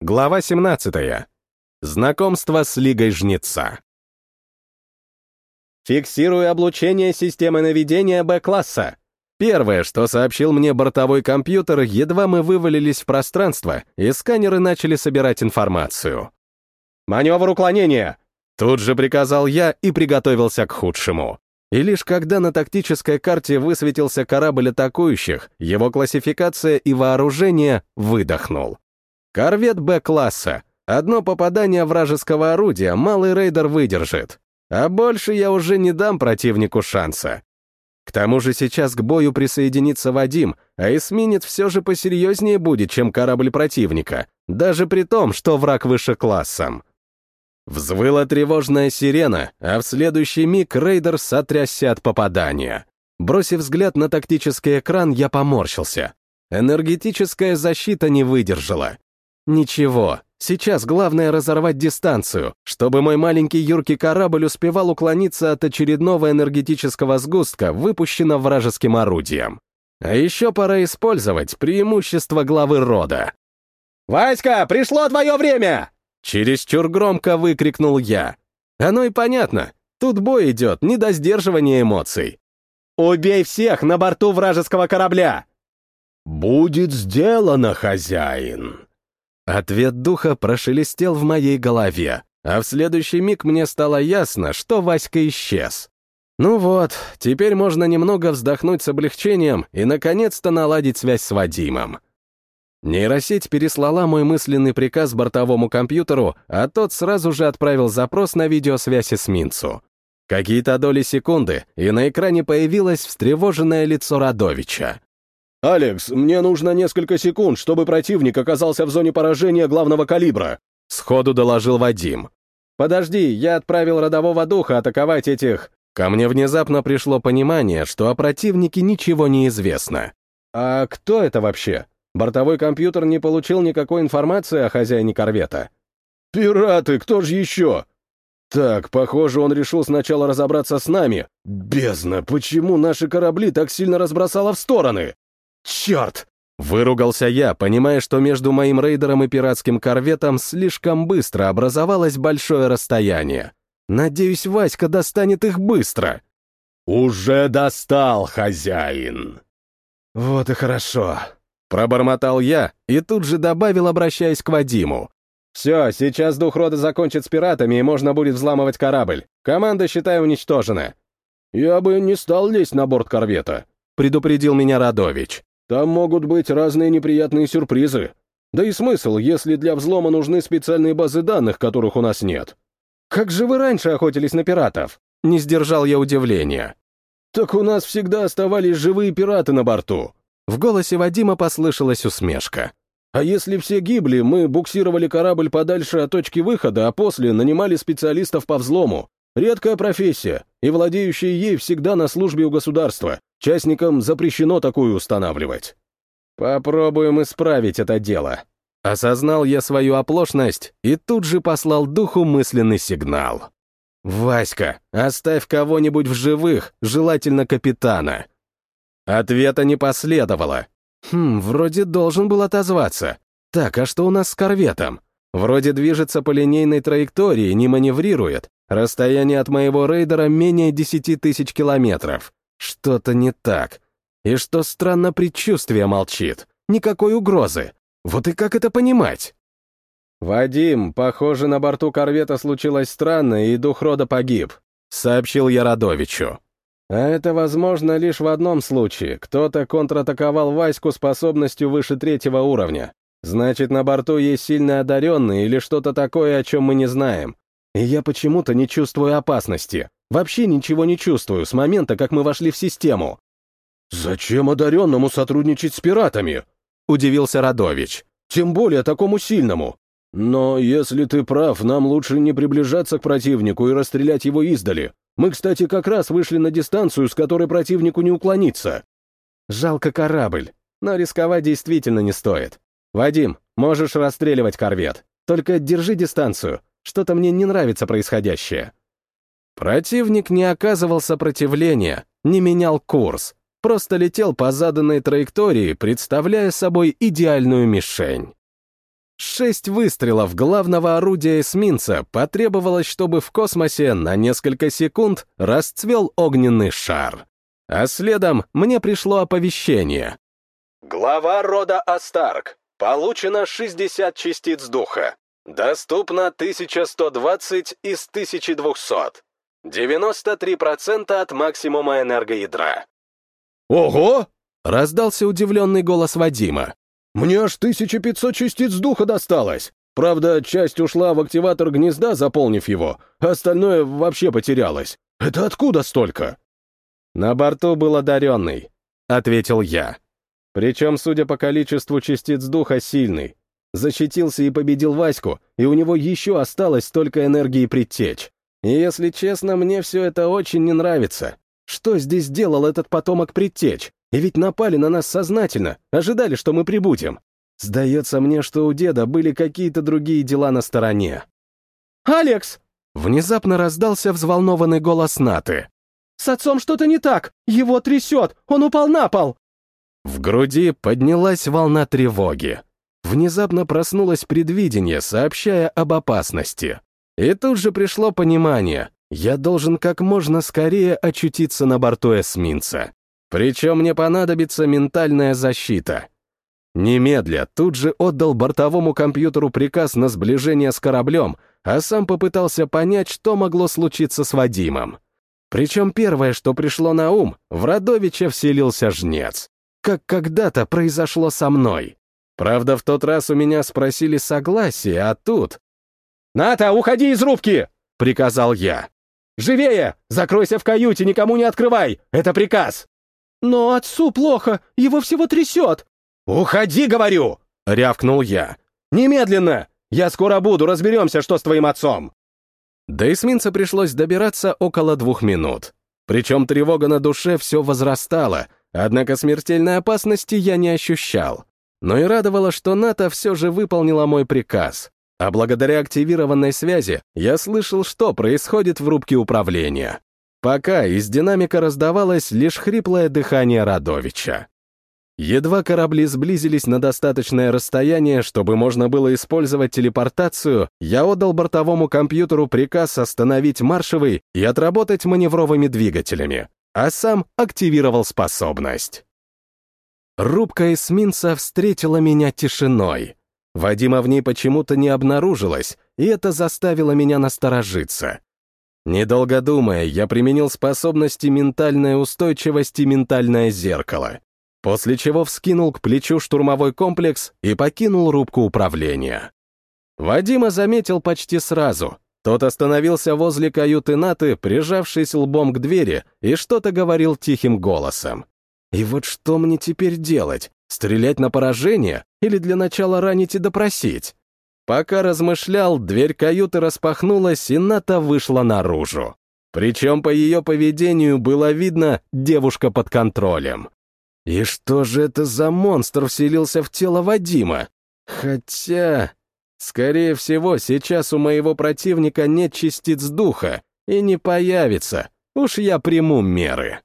Глава 17. Знакомство с Лигой Жнеца. Фиксирую облучение системы наведения Б-класса. Первое, что сообщил мне бортовой компьютер, едва мы вывалились в пространство, и сканеры начали собирать информацию. «Маневр уклонения!» Тут же приказал я и приготовился к худшему. И лишь когда на тактической карте высветился корабль атакующих, его классификация и вооружение выдохнул. Корвет Б-класса. Одно попадание вражеского орудия малый рейдер выдержит. А больше я уже не дам противнику шанса. К тому же сейчас к бою присоединится Вадим, а эсминец все же посерьезнее будет, чем корабль противника, даже при том, что враг выше классом. Взвыла тревожная сирена, а в следующий миг рейдер сотрясся от попадания. Бросив взгляд на тактический экран, я поморщился. Энергетическая защита не выдержала. Ничего, сейчас главное разорвать дистанцию, чтобы мой маленький юркий корабль успевал уклониться от очередного энергетического сгустка, выпущенного вражеским орудием. А еще пора использовать преимущество главы рода. «Васька, пришло твое время!» Чересчур громко выкрикнул я. Оно и понятно. Тут бой идет, не до сдерживания эмоций. «Убей всех на борту вражеского корабля!» «Будет сделано, хозяин!» Ответ духа прошелестел в моей голове, а в следующий миг мне стало ясно, что Васька исчез. Ну вот, теперь можно немного вздохнуть с облегчением и, наконец-то, наладить связь с Вадимом. Нейросеть переслала мой мысленный приказ бортовому компьютеру, а тот сразу же отправил запрос на видеосвязь эсминцу. Какие-то доли секунды, и на экране появилось встревоженное лицо Радовича. «Алекс, мне нужно несколько секунд, чтобы противник оказался в зоне поражения главного калибра», — сходу доложил Вадим. «Подожди, я отправил родового духа атаковать этих...» Ко мне внезапно пришло понимание, что о противнике ничего не известно. «А кто это вообще? Бортовой компьютер не получил никакой информации о хозяине корвета». «Пираты, кто же еще?» «Так, похоже, он решил сначала разобраться с нами. Бездна, почему наши корабли так сильно разбросало в стороны?» «Черт!» Выругался я, понимая, что между моим рейдером и пиратским корветом слишком быстро образовалось большое расстояние. Надеюсь, Васька достанет их быстро. «Уже достал, хозяин!» «Вот и хорошо», — пробормотал я и тут же добавил, обращаясь к Вадиму. «Все, сейчас дух рода закончит с пиратами, и можно будет взламывать корабль. Команда, считай, уничтожена». «Я бы не стал лезть на борт корвета», — предупредил меня Радович. Там могут быть разные неприятные сюрпризы. Да и смысл, если для взлома нужны специальные базы данных, которых у нас нет. Как же вы раньше охотились на пиратов? Не сдержал я удивления. Так у нас всегда оставались живые пираты на борту. В голосе Вадима послышалась усмешка. А если все гибли, мы буксировали корабль подальше от точки выхода, а после нанимали специалистов по взлому. Редкая профессия, и владеющие ей всегда на службе у государства. Частникам запрещено такую устанавливать. Попробуем исправить это дело. Осознал я свою оплошность и тут же послал духу мысленный сигнал. «Васька, оставь кого-нибудь в живых, желательно капитана». Ответа не последовало. Хм, вроде должен был отозваться. Так, а что у нас с корветом? Вроде движется по линейной траектории, не маневрирует. Расстояние от моего рейдера менее 10 тысяч километров. Что-то не так. И что странно, предчувствие молчит. Никакой угрозы. Вот и как это понимать? «Вадим, похоже, на борту корвета случилось странное, и дух рода погиб», — сообщил я Радовичу. «А это возможно лишь в одном случае. Кто-то контратаковал Ваську способностью выше третьего уровня. Значит, на борту есть сильно одаренный или что-то такое, о чем мы не знаем. И я почему-то не чувствую опасности. Вообще ничего не чувствую с момента, как мы вошли в систему. «Зачем одаренному сотрудничать с пиратами?» — удивился Радович. «Тем более такому сильному. Но если ты прав, нам лучше не приближаться к противнику и расстрелять его издали. Мы, кстати, как раз вышли на дистанцию, с которой противнику не уклониться». «Жалко корабль, но рисковать действительно не стоит. Вадим, можешь расстреливать корвет. Только держи дистанцию. Что-то мне не нравится происходящее». Противник не оказывал сопротивления, не менял курс, просто летел по заданной траектории, представляя собой идеальную мишень. Шесть выстрелов главного орудия эсминца потребовалось, чтобы в космосе на несколько секунд расцвел огненный шар. А следом мне пришло оповещение. Глава рода Астарк. Получено 60 частиц духа. Доступно 1120 из 1200. 93% от максимума энергоядра. «Ого!» — раздался удивленный голос Вадима. «Мне аж 1500 частиц духа досталось. Правда, часть ушла в активатор гнезда, заполнив его, остальное вообще потерялось. Это откуда столько?» «На борту был одаренный», — ответил я. Причем, судя по количеству частиц духа, сильный. Защитился и победил Ваську, и у него еще осталось столько энергии предтечь. И если честно, мне все это очень не нравится. Что здесь делал этот потомок предтеч? И ведь напали на нас сознательно, ожидали, что мы прибудем. Сдается мне, что у деда были какие-то другие дела на стороне. «Алекс!» Внезапно раздался взволнованный голос Наты. «С отцом что-то не так! Его трясет! Он упал на пол!» В груди поднялась волна тревоги. Внезапно проснулось предвидение, сообщая об опасности. И тут же пришло понимание. Я должен как можно скорее очутиться на борту эсминца. Причем мне понадобится ментальная защита. Немедля тут же отдал бортовому компьютеру приказ на сближение с кораблем, а сам попытался понять, что могло случиться с Вадимом. Причем первое, что пришло на ум, в Радовича вселился жнец как когда-то произошло со мной. Правда, в тот раз у меня спросили согласие, а тут... «Ната, уходи из рубки!» — приказал я. «Живее! Закройся в каюте, никому не открывай! Это приказ!» «Но отцу плохо, его всего трясет!» «Уходи, говорю!» — рявкнул я. «Немедленно! Я скоро буду, разберемся, что с твоим отцом!» До эсминца пришлось добираться около двух минут. Причем тревога на душе все возрастала, Однако смертельной опасности я не ощущал. Но и радовало, что НАТО все же выполнила мой приказ. А благодаря активированной связи я слышал, что происходит в рубке управления. Пока из динамика раздавалось лишь хриплое дыхание Радовича. Едва корабли сблизились на достаточное расстояние, чтобы можно было использовать телепортацию, я отдал бортовому компьютеру приказ остановить маршевый и отработать маневровыми двигателями а сам активировал способность. Рубка эсминца встретила меня тишиной. Вадима в ней почему-то не обнаружилось, и это заставило меня насторожиться. Недолго думая, я применил способности ментальная устойчивость и ментальное зеркало, после чего вскинул к плечу штурмовой комплекс и покинул рубку управления. Вадима заметил почти сразу, тот остановился возле каюты Наты, прижавшись лбом к двери, и что-то говорил тихим голосом. И вот что мне теперь делать? Стрелять на поражение или для начала ранить и допросить? Пока размышлял, дверь каюты распахнулась, и Ната вышла наружу. Причем по ее поведению было видно девушка под контролем. И что же это за монстр вселился в тело Вадима? Хотя... Скорее всего, сейчас у моего противника нет частиц духа и не появится. Уж я приму меры.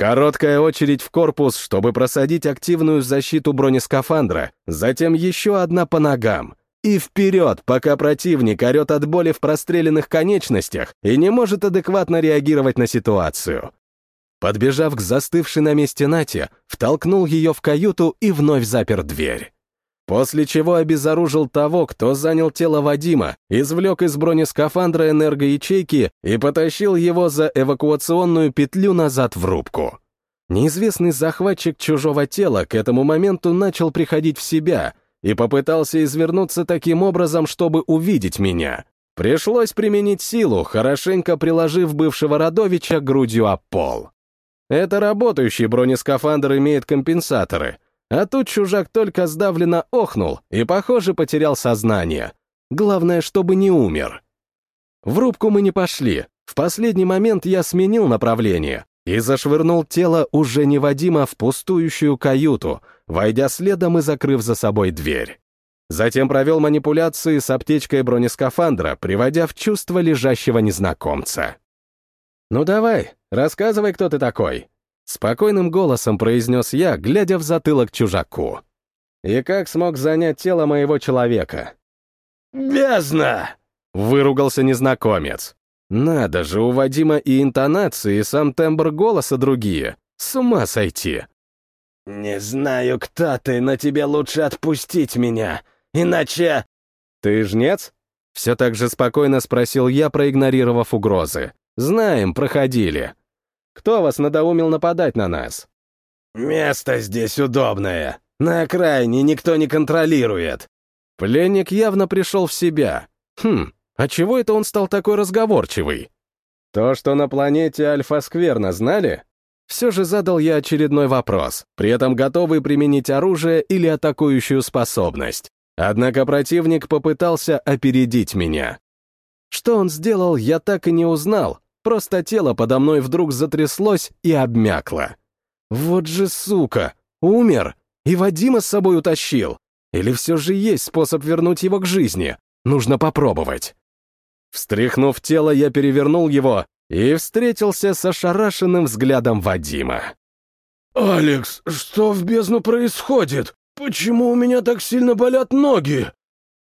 Короткая очередь в корпус, чтобы просадить активную защиту бронескафандра, затем еще одна по ногам. И вперед, пока противник орет от боли в простреленных конечностях и не может адекватно реагировать на ситуацию. Подбежав к застывшей на месте Нате, втолкнул ее в каюту и вновь запер дверь. После чего обезоружил того, кто занял тело Вадима, извлек из бронескафандра энергоячейки и потащил его за эвакуационную петлю назад в рубку. Неизвестный захватчик чужого тела к этому моменту начал приходить в себя и попытался извернуться таким образом, чтобы увидеть меня. Пришлось применить силу, хорошенько приложив бывшего Радовича грудью о пол. Это работающий бронескафандр имеет компенсаторы — а тут чужак только сдавленно охнул и, похоже, потерял сознание. Главное, чтобы не умер. В рубку мы не пошли. В последний момент я сменил направление и зашвырнул тело уже не Вадима в пустующую каюту, войдя следом и закрыв за собой дверь. Затем провел манипуляции с аптечкой бронескафандра, приводя в чувство лежащего незнакомца. «Ну давай, рассказывай, кто ты такой», Спокойным голосом произнес я, глядя в затылок чужаку. И как смог занять тело моего человека? «Бездна!» — выругался незнакомец. Надо же, у Вадима и интонации, и сам тембр голоса другие. С ума сойти. «Не знаю, кто ты, но тебе лучше отпустить меня, иначе...» «Ты жнец?» Все так же спокойно спросил я, проигнорировав угрозы. «Знаем, проходили. Кто вас надоумил нападать на нас?» «Место здесь удобное. На окраине никто не контролирует». Пленник явно пришел в себя. Хм, а чего это он стал такой разговорчивый? То, что на планете Альфа-Скверна, знали? Все же задал я очередной вопрос, при этом готовый применить оружие или атакующую способность. Однако противник попытался опередить меня. Что он сделал, я так и не узнал, просто тело подо мной вдруг затряслось и обмякло. Вот же сука! Умер! И Вадима с собой утащил! Или все же есть способ вернуть его к жизни? Нужно попробовать. Встряхнув тело, я перевернул его и встретился с ошарашенным взглядом Вадима. «Алекс, что в бездну происходит? Почему у меня так сильно болят ноги?»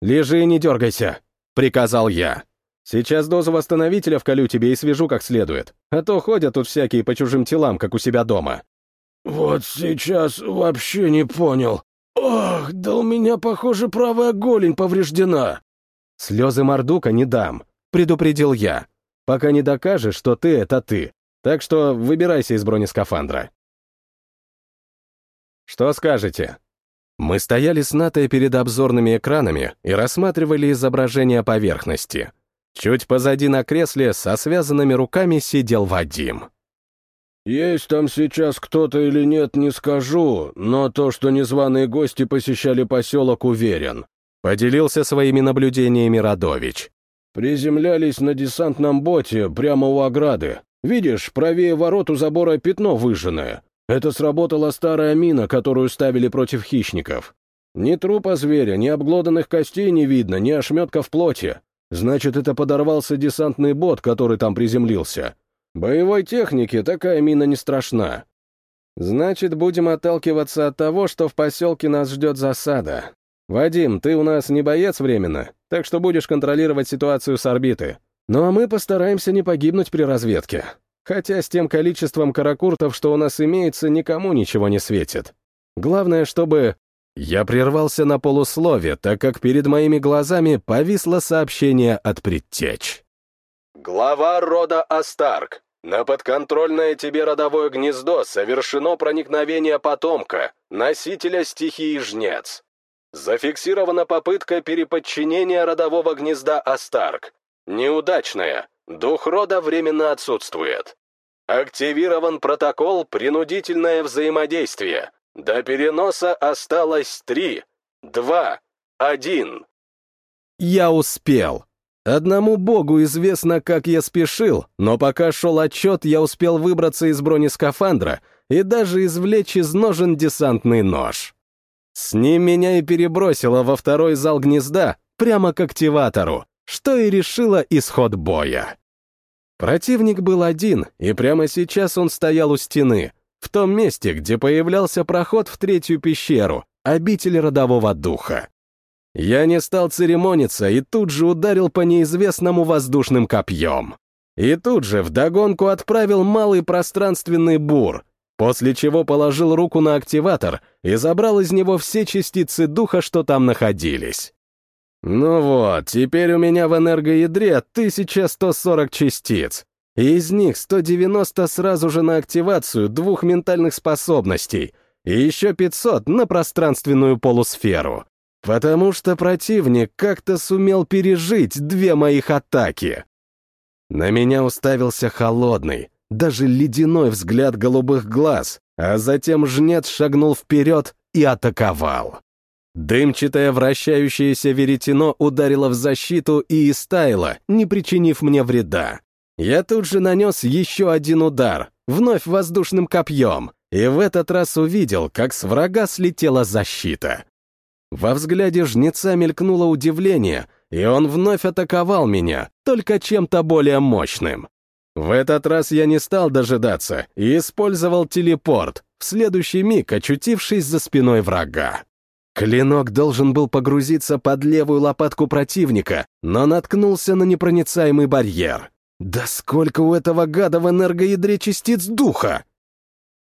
«Лежи и не дергайся», — приказал я. «Сейчас дозу восстановителя вколю тебе и свяжу как следует, а то ходят тут всякие по чужим телам, как у себя дома». «Вот сейчас вообще не понял. Ох, да у меня, похоже, правая голень повреждена». «Слезы Мордука не дам», — предупредил я. «Пока не докажешь, что ты — это ты. Так что выбирайся из бронескафандра». «Что скажете?» Мы стояли с Натой перед обзорными экранами и рассматривали изображение поверхности. Чуть позади на кресле со связанными руками сидел Вадим. «Есть там сейчас кто-то или нет, не скажу, но то, что незваные гости посещали поселок, уверен. Поделился своими наблюдениями Радович. Приземлялись на десантном боте прямо у ограды. Видишь, правее ворот у забора пятно выжженное. Это сработала старая мина, которую ставили против хищников. Ни трупа зверя, ни обглоданных костей не видно, ни ошметка в плоти. Значит, это подорвался десантный бот, который там приземлился. Боевой технике такая мина не страшна. Значит, будем отталкиваться от того, что в поселке нас ждет засада. «Вадим, ты у нас не боец временно, так что будешь контролировать ситуацию с орбиты. Ну а мы постараемся не погибнуть при разведке. Хотя с тем количеством каракуртов, что у нас имеется, никому ничего не светит. Главное, чтобы...» Я прервался на полуслове, так как перед моими глазами повисло сообщение от предтеч. «Глава рода Астарк. На подконтрольное тебе родовое гнездо совершено проникновение потомка, носителя стихии Жнец. Зафиксирована попытка переподчинения родового гнезда Астарк. Неудачная. Дух рода временно отсутствует. Активирован протокол «Принудительное взаимодействие». До переноса осталось три, два, один. Я успел. Одному богу известно, как я спешил, но пока шел отчет, я успел выбраться из бронескафандра и даже извлечь из ножен десантный нож. С ним меня и перебросило во второй зал гнезда, прямо к активатору, что и решило исход боя. Противник был один, и прямо сейчас он стоял у стены, в том месте, где появлялся проход в третью пещеру, обитель родового духа. Я не стал церемониться и тут же ударил по неизвестному воздушным копьем. И тут же вдогонку отправил малый пространственный бур, после чего положил руку на активатор и забрал из него все частицы духа, что там находились. Ну вот, теперь у меня в энергоядре 1140 частиц, и из них 190 сразу же на активацию двух ментальных способностей, и еще 500 на пространственную полусферу. Потому что противник как-то сумел пережить две моих атаки. На меня уставился холодный, даже ледяной взгляд голубых глаз, а затем жнец шагнул вперед и атаковал. Дымчатое вращающееся веретено ударило в защиту и истаяло, не причинив мне вреда. Я тут же нанес еще один удар, вновь воздушным копьем, и в этот раз увидел, как с врага слетела защита. Во взгляде жнеца мелькнуло удивление, и он вновь атаковал меня, только чем-то более мощным. В этот раз я не стал дожидаться и использовал телепорт, в следующий миг очутившись за спиной врага. Клинок должен был погрузиться под левую лопатку противника, но наткнулся на непроницаемый барьер. Да сколько у этого гада в энергоядре частиц духа!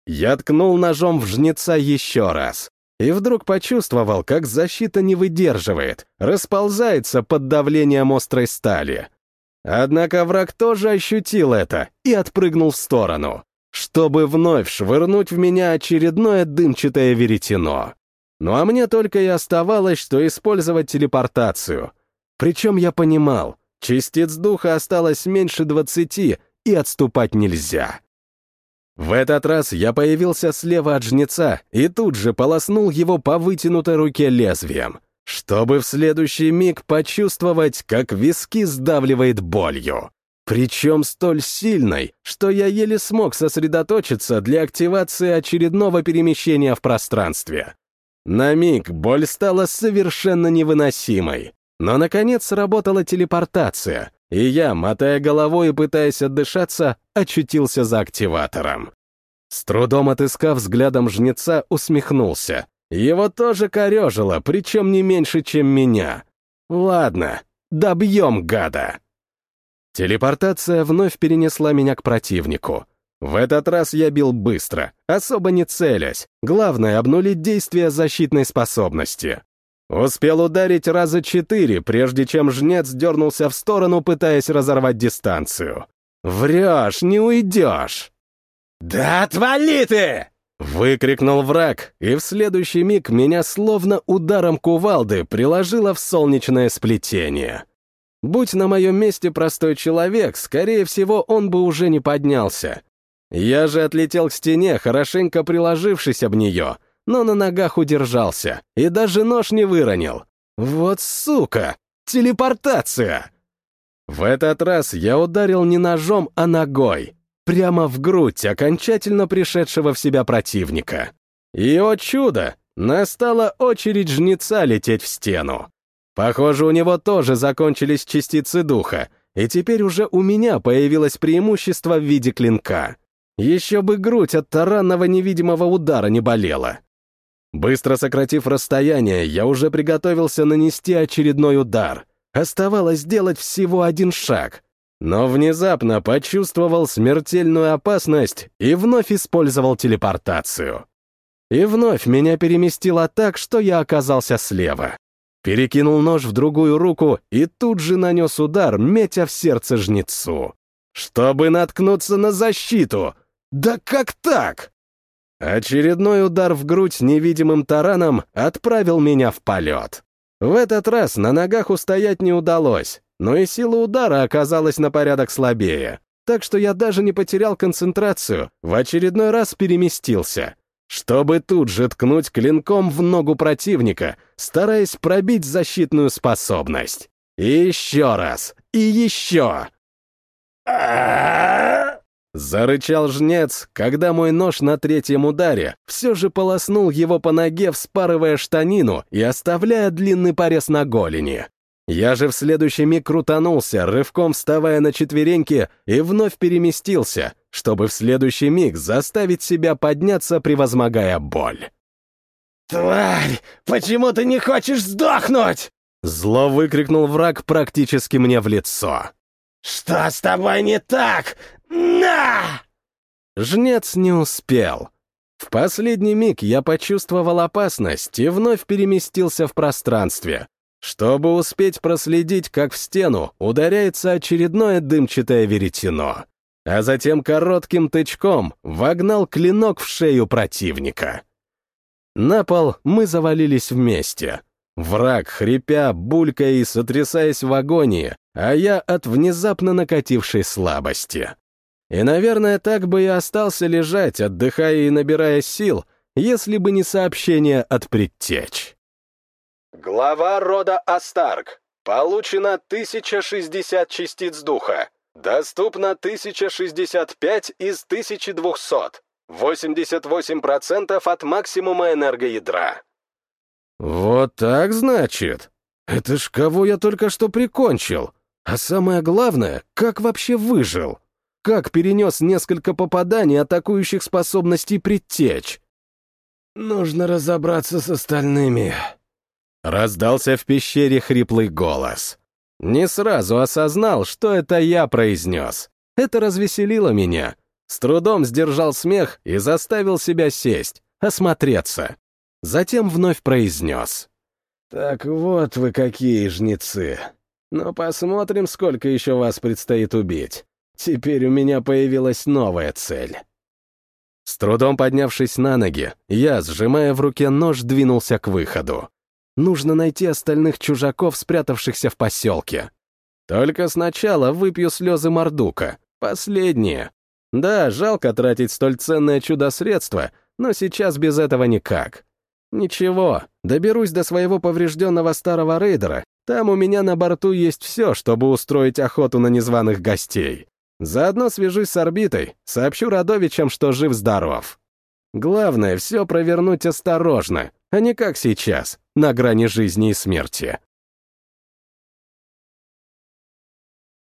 Я ткнул ножом в жнеца еще раз. И вдруг почувствовал, как защита не выдерживает, расползается под давлением острой стали. Однако враг тоже ощутил это и отпрыгнул в сторону, чтобы вновь швырнуть в меня очередное дымчатое веретено. Ну а мне только и оставалось, что использовать телепортацию. Причем я понимал, частиц духа осталось меньше двадцати, и отступать нельзя. В этот раз я появился слева от жнеца и тут же полоснул его по вытянутой руке лезвием чтобы в следующий миг почувствовать, как виски сдавливает болью. Причем столь сильной, что я еле смог сосредоточиться для активации очередного перемещения в пространстве. На миг боль стала совершенно невыносимой. Но, наконец, сработала телепортация, и я, мотая головой и пытаясь отдышаться, очутился за активатором. С трудом отыскав взглядом жнеца, усмехнулся. Его тоже корежило, причем не меньше, чем меня. Ладно, добьем гада. Телепортация вновь перенесла меня к противнику. В этот раз я бил быстро, особо не целясь. Главное — обнулить действие защитной способности. Успел ударить раза четыре, прежде чем жнец дернулся в сторону, пытаясь разорвать дистанцию. «Врешь, не уйдешь!» «Да отвали ты!» Выкрикнул враг, и в следующий миг меня словно ударом кувалды приложило в солнечное сплетение. Будь на моем месте простой человек, скорее всего, он бы уже не поднялся. Я же отлетел к стене, хорошенько приложившись об нее, но на ногах удержался и даже нож не выронил. Вот сука! Телепортация! В этот раз я ударил не ножом, а ногой прямо в грудь окончательно пришедшего в себя противника. И, о чудо, настала очередь жнеца лететь в стену. Похоже, у него тоже закончились частицы духа, и теперь уже у меня появилось преимущество в виде клинка. Еще бы грудь от таранного невидимого удара не болела. Быстро сократив расстояние, я уже приготовился нанести очередной удар. Оставалось сделать всего один шаг, но внезапно почувствовал смертельную опасность и вновь использовал телепортацию. И вновь меня переместило так, что я оказался слева. Перекинул нож в другую руку и тут же нанес удар, метя в сердце жнецу. Чтобы наткнуться на защиту! Да как так? Очередной удар в грудь невидимым тараном отправил меня в полет. В этот раз на ногах устоять не удалось, но и сила удара оказалась на порядок слабее, так что я даже не потерял концентрацию, в очередной раз переместился, чтобы тут же ткнуть клинком в ногу противника, стараясь пробить защитную способность. И еще раз, и еще. Зарычал жнец, когда мой нож на третьем ударе все же полоснул его по ноге, вспарывая штанину и оставляя длинный порез на голени. Я же в следующий миг крутанулся, рывком вставая на четвереньки, и вновь переместился, чтобы в следующий миг заставить себя подняться, превозмогая боль. «Тварь, почему ты не хочешь сдохнуть?» Зло выкрикнул враг практически мне в лицо. «Что с тобой не так? На!» Жнец не успел. В последний миг я почувствовал опасность и вновь переместился в пространстве, чтобы успеть проследить, как в стену ударяется очередное дымчатое веретено, а затем коротким тычком вогнал клинок в шею противника. На пол мы завалились вместе. Враг, хрипя, булькая и сотрясаясь в агонии, а я от внезапно накатившей слабости. И, наверное, так бы и остался лежать, отдыхая и набирая сил, если бы не сообщение от предтеч. Глава рода Астарк. Получено 1060 частиц духа. Доступно 1065 из 1200. 88% от максимума энергоядра. Вот так, значит? Это ж кого я только что прикончил? А самое главное, как вообще выжил? Как перенес несколько попаданий атакующих способностей предтечь? Нужно разобраться с остальными, Раздался в пещере хриплый голос. Не сразу осознал, что это я произнес. Это развеселило меня. С трудом сдержал смех и заставил себя сесть, осмотреться. Затем вновь произнес. «Так вот вы какие жнецы. Но посмотрим, сколько еще вас предстоит убить. Теперь у меня появилась новая цель». С трудом поднявшись на ноги, я, сжимая в руке нож, двинулся к выходу. Нужно найти остальных чужаков, спрятавшихся в поселке. Только сначала выпью слезы Мордука. Последние. Да, жалко тратить столь ценное чудо-средство, но сейчас без этого никак. Ничего, доберусь до своего поврежденного старого рейдера, там у меня на борту есть все, чтобы устроить охоту на незваных гостей. Заодно свяжусь с орбитой, сообщу Радовичам, что жив-здоров. Главное, все провернуть осторожно, а не как сейчас, на грани жизни и смерти.